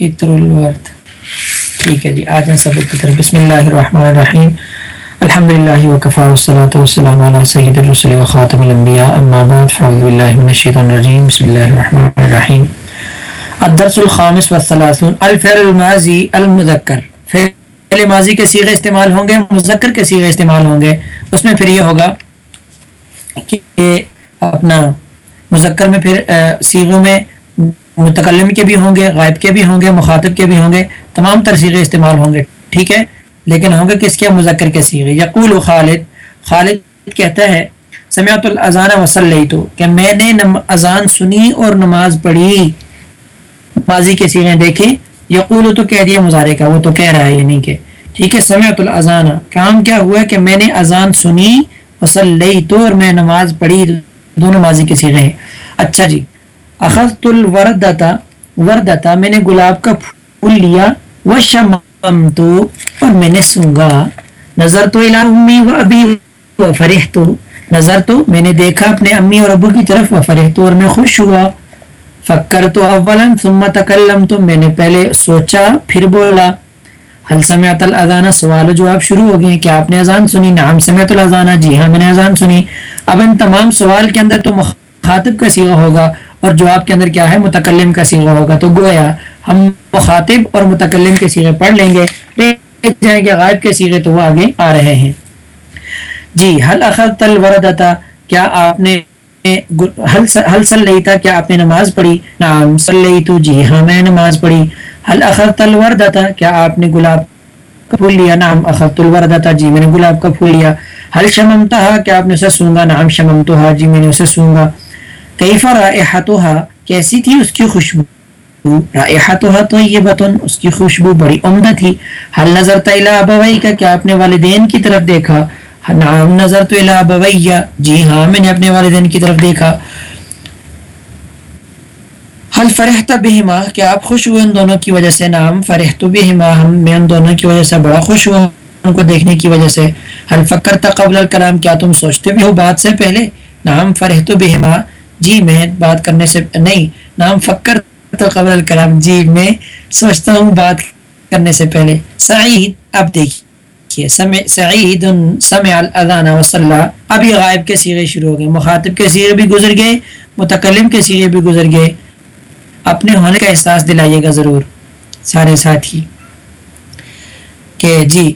عطر الورد ٹھیک ہے جی آج میں سبق کی طرف بسم اللہ الرحمن الرحیم۔ الحمد للہ وکفا والصلاة والسلام علی سید الرسل و خاتم الانبیاء، اما بعد فعوذ باللہ من الشیطان الرجیم، بسم اللہ الرحمن الرحیم۔ الدرس الخامس والثلاثون، الفعل الماضی المذکر۔ فعل ماضی کے سیغے استعمال ہوں گے، مذکر کے سیغے استعمال ہوں گے۔ اس میں پھر یہ ہوگا کہ اپنا مذکر میں پھر سیغوں میں متکلم کے بھی ہوں گے، غائب کے بھی ہوں گے، مخاطب کے بھی ہوں گے، تمام تر سیغے استعمال ہوں گے، ٹھیک ہے؟ لیکن ہوں گے کس کے؟ مذکر کے سیغے، یقول خالد خالد کہتا ہے سمیعت الاذان وسلی تو کہ میں نے اذان سنی اور نماز پڑھی۔ ماضی کے سیغے دیکھے یقول تو کہہ دیا مظاہرے کا، وہ تو کہہ رہا ہے یعنی کہ، ٹھیک ہے؟ سمیعت الاذان، کام کیا ہوا کہ میں نے اذان سنی وسلی تو اور میں نماز پڑھی دونوں ماضی کے سیغے ہیں۔ اچھا جی اخذت الوردتا وردتا میں نے گلاب کا پھول لیا وشممتو اور میں نے سنگا نظر تو الى امی و ابی و فرحتو نظر تو میں نے دیکھا اپنے امی اور ابو کی طرف، و فرحتو اور میں خوش ہوا۔ فکر تو اولا ثم تکلم تو میں نے پہلے سوچا، پھر بولا۔ حل سمعت الاذان؟ سوال و جواب شروع ہو گئے، کیا آپ نے اذان سنی؟ نعم، سمعت الاذان۔ جی ہاں میں نے اذان سنی۔ اب ان تمام سوال کے اندر تو مخاطب کا سیغہ ہوگا۔ اور جواب کے اندر کیا ہے، متکلم کا سیغہ ہوگا۔ تو گویا ہم مخاطب اور متکلم کے سیغے پڑھ لیں گے۔ جائیں گے غائب کے سیغے تو وہ آگے آ رہے ہیں۔ جی حل اخذت الوردتا کیا آپ نے حل صلی تھا کیا آپ نے نماز پڑھی؟ نام صلی تو جی ہاں میں نماز پڑھی۔ حل اخذت الوردتا کیا آپ نے گلاب کا پھول لیا؟ نام اخذت الوردتا جی میں نے گلاب کا پھول لیا۔ حل شممتا کیا آپ نے اسے سونگا؟ نام شممتوها جی میں نے اسے سونگا۔ کیفا رائحتها؟ کیسی تھی اس کی خوشبو. رائحتها طیبتن اس کی خوشبو بڑی عمدہ تھی۔ حل نظر الى ابوئی کا کیا اپنے والدین کی طرف دیکھا؟ نعم نظر تو الى جی ہاں میں نے اپنے والدین کی طرف دیکھا۔ حل فرحت بہما کیا آپ خوش ہوئے ان دونوں کی وجہ سے؟ نام فرحت بہما ہم، میں ان دونوں کی وجہ سے بڑا خوش ہوا۔ ان کو دیکھنے کی وجہ سے۔ حل فکرتا قبل الکلام کیا تم سوچتے بھی ہو بات سے پہلے؟ نام فرحت بہما جی میں بات کرنے سے نہیں، نام فکر تو قبل الکلام۔ جی میں سوچتا ہوں بات کرنے سے پہلے۔ سعید، اب دیکھیے۔ سعید، سمع الاذان وصلى ابھی غائب کے سیغے شروع ہو گئے۔ مخاطب کے سیغے بھی گزر گئے، متکلم کے سیغے بھی گزر گئے۔ اپنے ہونے کا احساس دلائیے گا ضرور، سارے ساتھی۔ کہ جی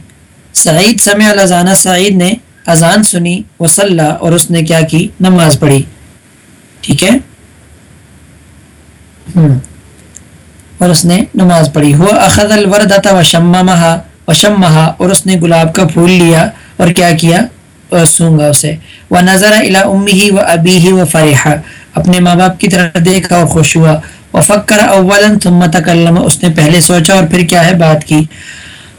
سعید، سمع الاذان۔ سعید نے اذان سنی وصلى اور اس نے کیا کی؟ نماز پڑھی۔ ٹھیک ہے؟ اور اس نے نماز پڑھی۔ ہوا اخذ الوردتا و شممہا و شممہا اور اس نے گلاب کا پھول لیا اور کیا کیا؟ اور سونگا اسے۔ و نظر الى امی و ابی و فرحا اپنے ماں باپ کی طرف دیکھا اور خوش ہوا۔ و فکر اولا ثم تکلم۔ اس نے پہلے سوچا اور پھر کیا ہے بات کی؟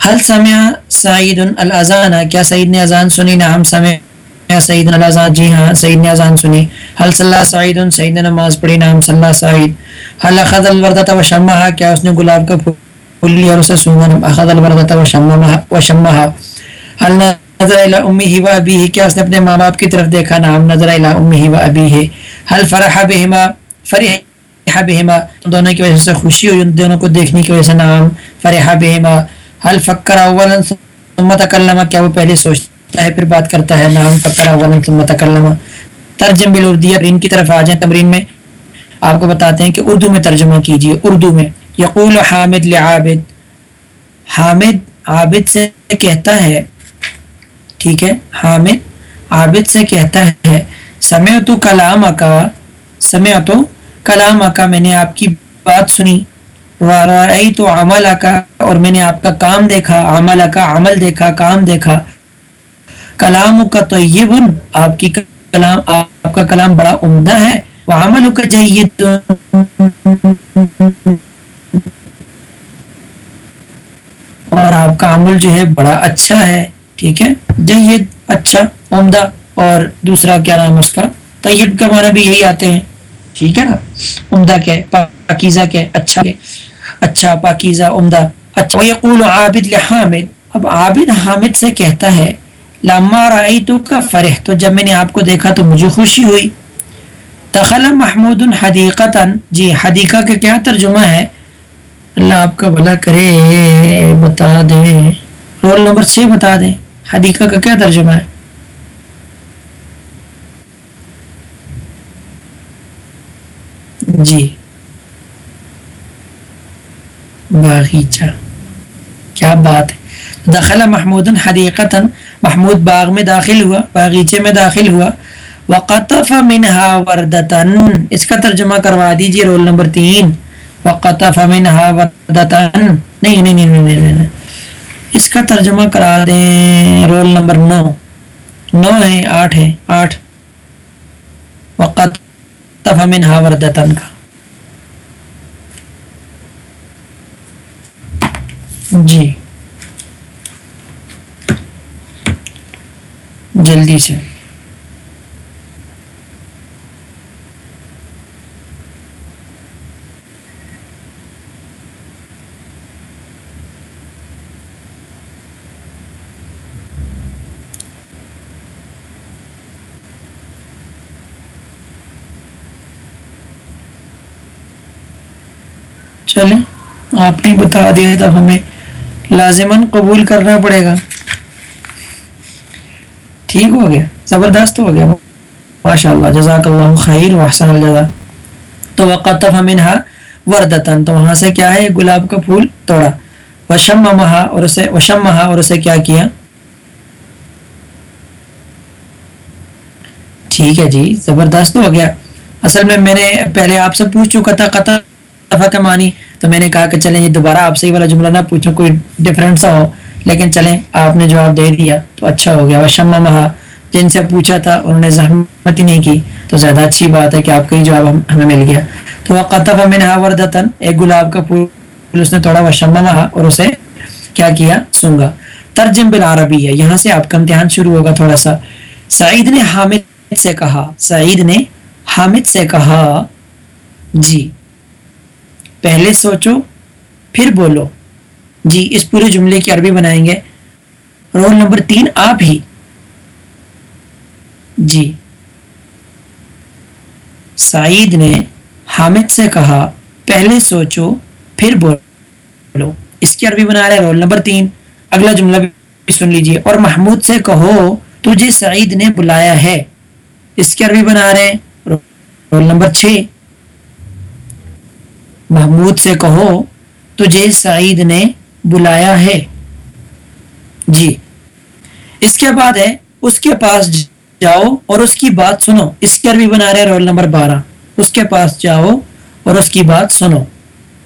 حل سمع سعید الاذان کیا سعید نے اذان سنی؟ نعم سمع۔ یا سعید الاذان جی ہاں سعید نے اذان سنی۔ حل صلی سعید سعید نے نماز پڑھی، نام صلی سعید۔ حل اخذ الوردت و شمہا، کیا اس نے گلاب کا پھول لیا اور اسے سونگا اخذ الوردت و شمہا و شمہا۔ حل نظر الى امیہ و ابیہ، کیا اس نے اپنے ماں باپ کی طرف دیکھا؟ نام نظر الى امیہ و ابیہ۔ حل فرح بہما فرح بہما۔ دونوں کی وجہ سے خوشی ہوئی، ان دونوں کو دیکھنے کی وجہ سے نام فرح بہما۔ حل فکر اولا، ثم تکلم، کیا وہ پہلے سوچتا ہے، پھر بات کرتا ہے، نام فکر اولا ثم تکلم ترجم بالاردیہ ان کی طرف آ جائیں تمرین میں۔ آپ کو بتاتے ہیں کہ اردو میں ترجمہ کیجیے۔ اردو میں۔ یقول حامد لعابد۔ حامد عابد سے کہتا ہے۔ ٹھیک ہے۔ حامد عابد سے کہتا ہے۔ سمعتو کلام کا سمعتو کلام کا میں نے آپ کی بات سنی۔ تو عمل کا اور میں نے آپ کا کام دیکھا۔ عمل کا عمل دیکھا۔ کام دیکھا۔ کلام کا تو یہ آپ کی کلام، آپ کا کلام بڑا عمدہ ہے۔ وہ عمل کا جید اور آپ کا عمل جو ہے بڑا اچھا ہے، ٹھیک ہے۔ جید اچھا عمدہ، اور دوسرا کیا نام اس کا؟ طیب کا معنی بھی یہی آتے ہیں۔ ٹھیک ہے نا؟ عمدہ کیا پاکیزہ کیا اچھا اچھا پاکیزہ، عمدہ اچھا۔ عابد لحامد۔ اب عابد حامد سے کہتا ہے لما رأیتو کا فرح تو جب میں نے آپ کو دیکھا تو مجھے خوشی ہوئی. تخل محمود حدیقتا. جی حدیقہ کا کیا ترجمہ ہے؟ اللہ آپ کا بھلا کرے، بتا دیں رول نمبر چھ بتا دیں. حدیقہ کا کیا ترجمہ ہے؟ جی. باغیچہ. کیا بات ہے؟ دخل محمود حدیقتا. محمود باغ میں داخل ہوا، باغیچے میں داخل ہوا. وقطف منها وردتن اس کا ترجمہ کروا دیجیے رول نمبر تین. وقطف منها وردتن نہیں نہیں نہیں نہیں نہیں اس کا ترجمہ کرا دیں رول نمبر نو. نو ہے، آٹھ ہے، آٹھ. وقطف منها وردتن کا. جی. جلدی سے چلیں آپ نے بتا دیا تھا ہمیں لازمن قبول کرنا پڑے گا ٹھیک ہو گیا، زبردست ہو گیا۔ ماشاء اللہ جزاک اللہ خیر وحسن الجزا تو وقت منہا وردتن تو وہاں سے کیا ہے؟ گلاب کا پھول توڑا۔ وشم مہا اور اسے وشم مہا اور اسے کیا کیا؟ ٹھیک ہے جی زبردست ہو گیا۔ اصل میں میں نے پہلے آپ سے پوچھ چکا تھا، قطع دفعہ کا معنی تو میں نے کہا کہ چلیں یہ دوبارہ آپ سے ہی والا جملہ نہ پوچھوں، کوئی ڈفرینٹ سا ہو۔ لیکن چلیں، آپ نے جواب دے دیا تو اچھا ہو گیا۔ وشما مہا جن سے پوچھا تھا، انہوں نے زحمت ہی نہیں کی۔ تو زیادہ اچھی بات ہے کہ آپ کا ہی جواب ہمیں مل گیا۔ تو وہ قطف میں وردتن ایک گلاب کا پھول، اس نے توڑا وشما مہا اور اسے کیا کیا؟ سنگا ترجم بالعربی ہے یہاں سے آپ کا امتحان شروع ہوگا تھوڑا سا۔ سعید نے حامد سے کہا۔ سعید نے حامد سے کہا جی۔ پہلے سوچو، پھر بولو۔ جی اس پورے جملے کی عربی بنائیں گے۔ رول نمبر تین، آپ ہی۔ جی۔ سعید نے حامد سے کہا، پہلے سوچو، پھر بولو۔ اس کی عربی بنا رہے رول نمبر تین۔ اگلا جملہ بھی سن لیجیے۔ اور محمود سے کہو، تجھے سعید نے بلایا ہے۔ اس کی عربی بنا رہے رول نمبر چھ۔ محمود سے کہو، تجھے سعید نے بلایا ہے۔ جی۔ اس کے بعد ہے؟ اس کے پاس جاؤ اور اس کی بات سنو۔ اس کے عربی بنا رہے رول نمبر بارہ۔ اس کے پاس جاؤ اور اس کی بات سنو۔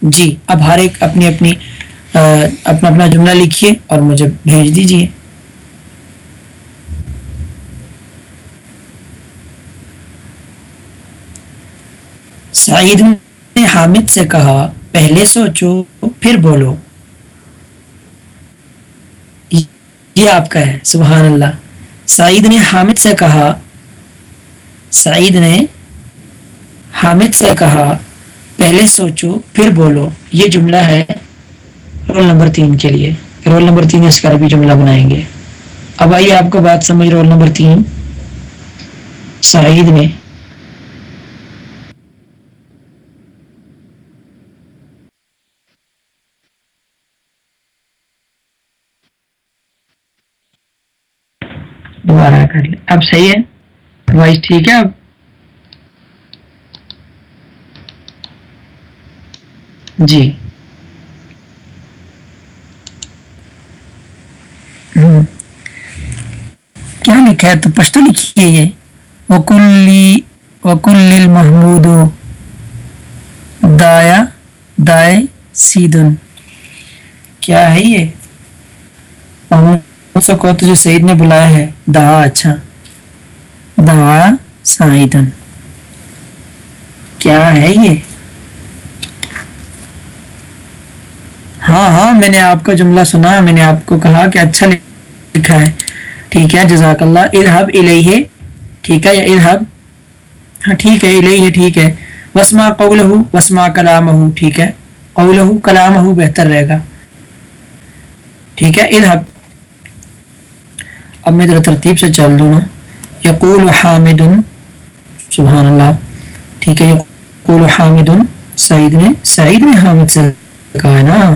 جی اب ہر ایک اپنی اپنی اپنا اپنا جملہ لکھیے اور مجھے بھیج دیجیے سعید نے حامد سے کہا، پہلے سوچو، پھر بولو۔ یہ آپ کا ہے، سبحان اللہ۔ سعید نے حامد سے کہا، سعید نے حامد سے کہا، پہلے سوچو، پھر بولو۔ یہ جملہ ہے رول نمبر تین کے لیے۔ رول نمبر تین اس کا بھی جملہ بنائیں گے۔ اب آئیے آپ کو بات سمجھ، رول نمبر تین۔ سعید نے دوبارہ کر لیں۔ اب صحیح ہے؟ وائس ٹھیک ہے اب؟ جی۔ کیا لکھا ہے تو پشتو لکھیے یہ؟ وکلی وکل محمود دایا دائے سیدن کیا ہے یہ؟ سے کو تجھے سعید نے بلایا ہے، دعا اچھا۔ دعا سعیدن کیا ہے یہ؟ ہاں ہاں میں نے آپ کا جملہ سنا، میں نے آپ کو کہا کہ اچھا لکھا ہے۔ ٹھیک ہے، جزاک اللہ۔ ارحب الیہ۔ ٹھیک ہے، یا ارحب ہاں ٹھیک ہے، الیہ، ٹھیک ہے۔ وسما قولہ وسما کلامہ ٹھیک ہے قولہ کلامہ بہتر رہے گا۔ ٹھیک ہے ارحب اب میں ذرا ترتیب سے چل دوں نا یقول حامد، سبحان اللہ، ٹھیک ہے، یقول حامد، سعید نے سعید نے حامد سے کہا ہے نا؟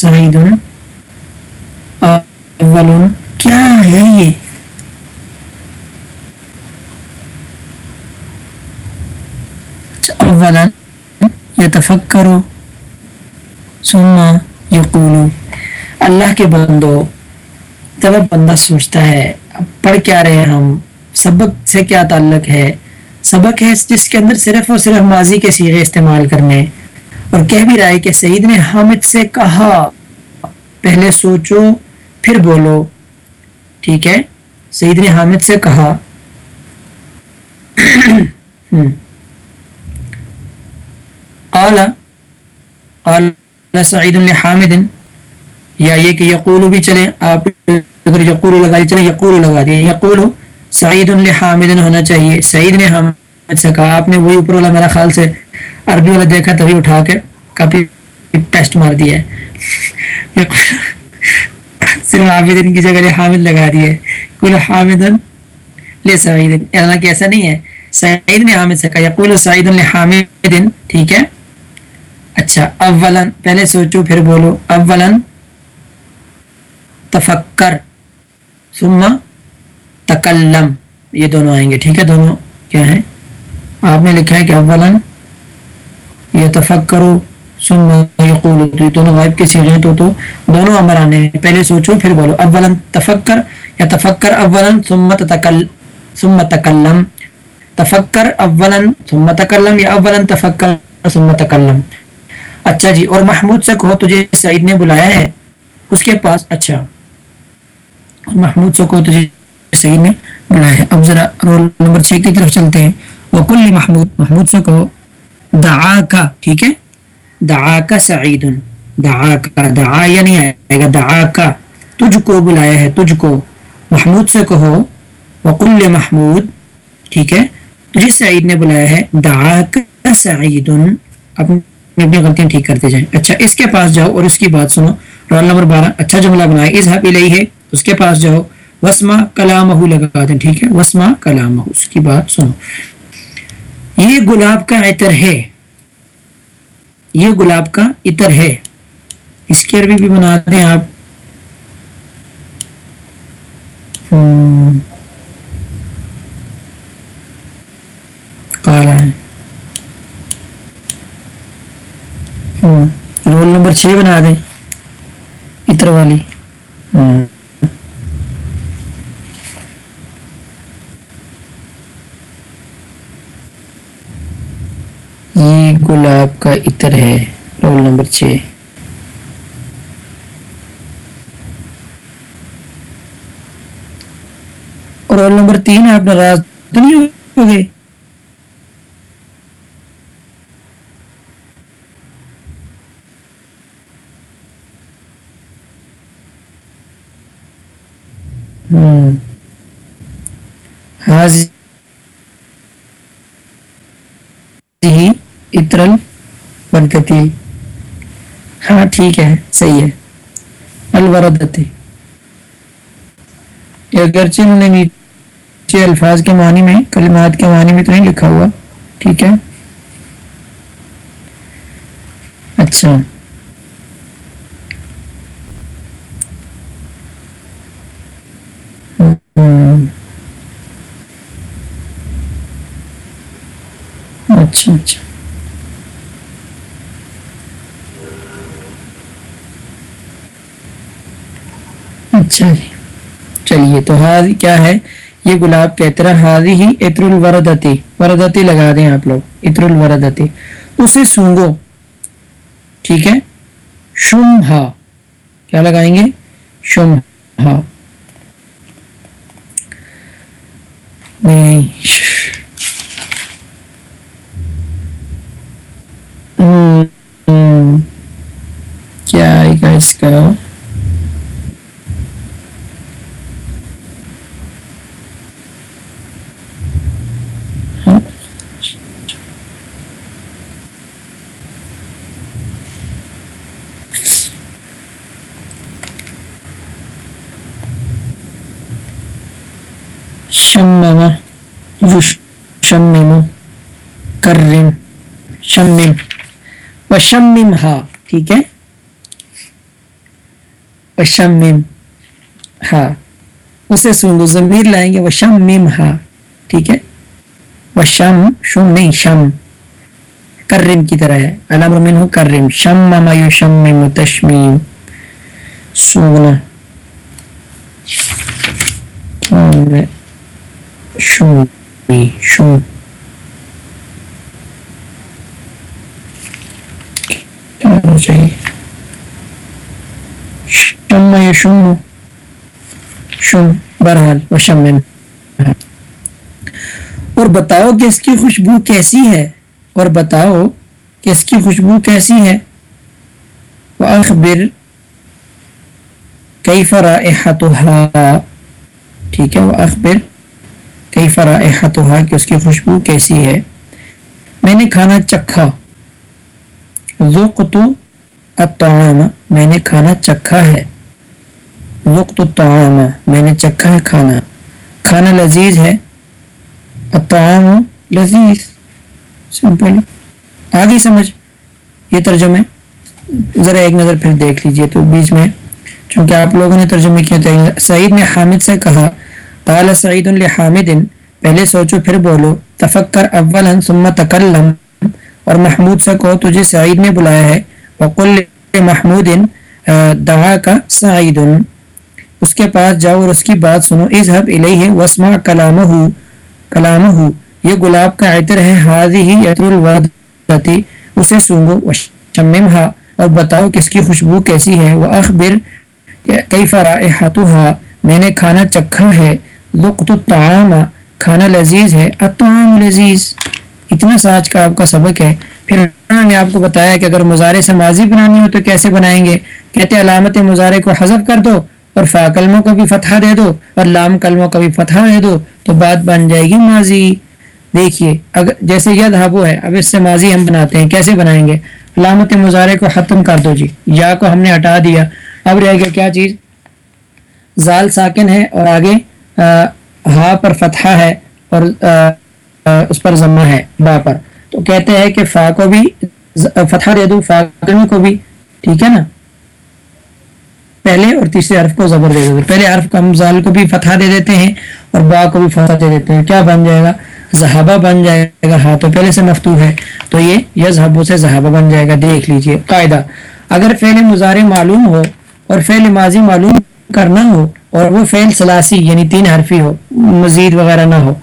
سعید، اول، کیا ہے یہ؟ اولا یتفکرو ثم یقولو اللہ کے بندو جب بندہ سوچتا ہے پڑھ کیا رہے ہم؟ سبق سے کیا تعلق ہے؟ سبق ہے جس کے اندر صرف اور صرف ماضی کے سیغے استعمال کرنے۔ اور کہہ بھی رہا ہے کہ سعید نے حامد سے کہا، پہلے سوچو، پھر بولو۔ ٹھیک ہے؟ سعید نے حامد سے کہا۔ قال قال سعید حامد۔ یا یہ کہ یقول بھی چلے آپ اگر یقول لگا چلے یقول لگا دیا یقول سعید الحامد ہونا چاہیے۔ سعید نے حامد سے کہا آپ نے، وہی اوپر والا میرا خیال سے عربی والا دیکھا تبھی اٹھا کے کافی ٹیسٹ مار دیا ہے۔ صرف حامد کی جگہ حامد لگا دیا ہے۔ کل حامد لے سعید یعنی کہ ایسا نہیں ہے۔ سعید نے حامد سے کہا یقول سعید الحامد ٹھیک ہے؟ اچھا اولن پہلے سوچو، پھر بولو۔ اولن تفکر، ثم تکلم. یہ دونوں آئیں گے، ٹھیک ہے؟ دونوں کیا ہیں؟ آپ نے لکھا ہے کہ اولن یہ تفکرو ثم یقول تو دونوں غائب کے سیغے تو تو دونوں امر آنے ہیں۔ پہلے سوچو، پھر بولو. اولن تفکر یا تفکر اولن ثم تکل ثم تکلم. تفکر اولن ثم تکلم یا اولن تفکر، ثم تکلم. اچھا جی اور محمود سے کہو، تجھے سعید نے بلایا ہے؟ اس کے پاس اچھا۔ محمود سے کہو تجھے سعید نے بلایا ہے۔ اب ذرا رول نمبر چھ کی طرف چلتے ہیں۔ وکل محمود محمود سے کہو دعا کا ٹھیک ہے؟ دعا کا سعید دعا کا دعا یا نہیں آئے گا دعا کا تجھ کو بلایا ہے، تجھ کو۔ محمود سے کہو وکل محمود ٹھیک ہے؟ تجھے سعید نے بلایا ہے دعا کا سعید اپنی اپنی غلطیاں ٹھیک کرتے جائیں۔ اچھا اس کے پاس جاؤ اور اس کی بات سنو۔ رول نمبر بارہ اچھا جملہ بنایا۔ اس حقی لئی ہے اس کے پاس جاؤ۔ وسما کلام لگا دیں، ٹھیک ہے؟ وسما کلام اس کی بات سنو۔ یہ گلاب کا عطر ہے۔ یہ گلاب کا عطر ہے۔ اس کی عربی بھی بنا دیں آپ۔ کالا ہے۔ رول نمبر چھ بنا دیں۔ عطر والی۔ یہ گلاب کا عطر ہے۔ رول نمبر چھ۔ اور رول نمبر تین آپ ناراض تو نہیں ہو گئے ہاں اترل برکتی ہاں ٹھیک ہے، صحیح ہے۔ الوردتی اگرچہ انہوں نے نیچے الفاظ کے معنی میں، کلمات کے معنی میں تو نہیں لکھا ہوا، ٹھیک ہے۔ اچھا۔ اچھا اچھا۔ اچھا جی چلیے، تو ہاض کیا ہے؟ یہ گلاب کے طرح حاضی ہی اتر الوردتی وردتی لگا دیں آپ لوگ اتر الوردتی اسے سونگو۔ ٹھیک ہے؟ شم ہا کیا لگائیں گے؟ شم ہا کیا آئے گا اس کا کرم شمم یشمم کرم شمم ہا، ٹھیک ہے؟ وشمم ہا۔ اسے سنگو ضمیر لائیں گے وشمم ہا، ٹھیک ہے؟ وشم شم شم نہیں، شم۔ کرم کی طرح ہے۔ الامر منہ کرم شم مما یشمم تشمیم۔ سونگنا شم شم۔ چاہیے شم شم شم بہرحال وشم اور بتاؤ کہ اس کی خوشبو کیسی ہے۔ اور بتاؤ کہ اس کی خوشبو کیسی ہے۔ وَأَخْبِرْ کئی فرائحتها ٹھیک ہے، وَأَخْبِرْ کئی فرائحتها کہ اس کی خوشبو کیسی ہے۔ میں نے کھانا چکھا۔ ذقت الطعام، میں نے کھانا چکھا ہے۔ ذقت الطعام، میں نے چکھا ہے کھانا۔ کھانا لذیذ ہے۔ الطعام لذیذ۔ سمپل آگے سمجھ۔ یہ ترجمے۔ ذرا ایک نظر پھر دیکھ لیجیے تو بیچ میں۔ چونکہ آپ لوگوں نے ترجمے کیا تھے سعید نے حامد سے کہا، قال سعید لحامد، پہلے سوچو، پھر بولو۔ تفکر اولا ثم تکلم۔ اور محمود سے کہو تجھے سعید نے بلایا ہے۔ وقل محمود دعا کا سعید۔ اس کے پاس جاؤ اور اس کی بات سنو۔ اذهب الیہ واسمع کلامہ کلامہ، یہ گلاب کا عطر ہے۔ حاضی عطر الودتی اسے سونگو۔ وشممہا اور بتاؤ کس کی خوشبو کیسی ہے۔ وَأَخْبِرْ کیف رائحتها میں نے کھانا چکھا ہے۔ لقت الطعام، کھانا لذیذ ہے۔ الطعام لذیذ۔ اتنا سا آج کا آپ کا سبق ہے۔ پھر انہوں نے آپ کو بتایا کہ اگر مظاہرے سے ماضی بنانی ہو تو کیسے بنائیں گے؟ کہتے علامت مظاہرے کو حذف کر دو اور فا کلموں کو بھی فتحہ دے دو اور لام کلموں کا بھی فتحہ دے دو تو بات بن جائے گی ماضی۔ دیکھیے، اگر جیسے ید ہابو ہے، اب اس سے ماضی ہم بناتے ہیں، کیسے بنائیں گے؟ علامت مظاہرے کو ختم کر دو جی۔ یا کو ہم نے ہٹا دیا۔ اب رہ گیا کیا چیز؟ زال ساکن ہے اور آگے ہا پر فتحہ ہے اور، آ اس پر ضمہ ہے، با پر۔ تو کہتے ہیں کہ فا کو بھی فتحہ دے دو، فا کو بھی، ٹھیک ہے نا؟ پہلے اور تیسرے حرف کو زبر دے دیتے پہلے حرف کا زال کو بھی فتحہ دے دیتے ہیں اور با کو بھی فتح دے دیتے ہیں۔ کیا بن جائے گا؟ زہابہ بن جائے گا۔ ہاں تو پہلے سے مفتو ہے۔ تو یہ یزہبو سے زہابہ بن جائے گا۔ دیکھ لیجیے۔ قاعدہ، اگر فعل مظاہرے معلوم ہو اور فعل ماضی معلوم کرنا ہو اور وہ فعل سلاسی یعنی تین حرفی ہو، مزید وغیرہ نہ ہو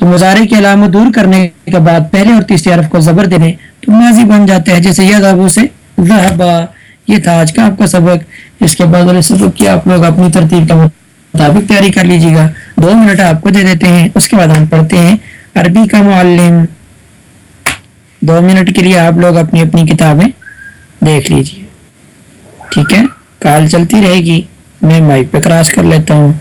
تو مظاہرے کی علامت دور کرنے کے بعد پہلے اور تیسرے حرف کو زبر دے تو ماضی بن جاتا ہے جیسے یزہبو سے ذہبہ یہ تھا آج کا آپ کا سبق۔ اس کے بعد والے سبق کی آپ لوگ اپنی ترتیب کا مطابق تیاری کر لیجیے گا۔ دو منٹ آپ کو دے دیتے ہیں، اس کے بعد ہم پڑھتے ہیں۔ عربی کا معلم۔ دو منٹ کے لیے آپ لوگ اپنی اپنی کتابیں دیکھ لیجیے۔ ٹھیک ہے؟ کال چلتی رہے گی۔ میں مائک پہ کراس کر لیتا ہوں۔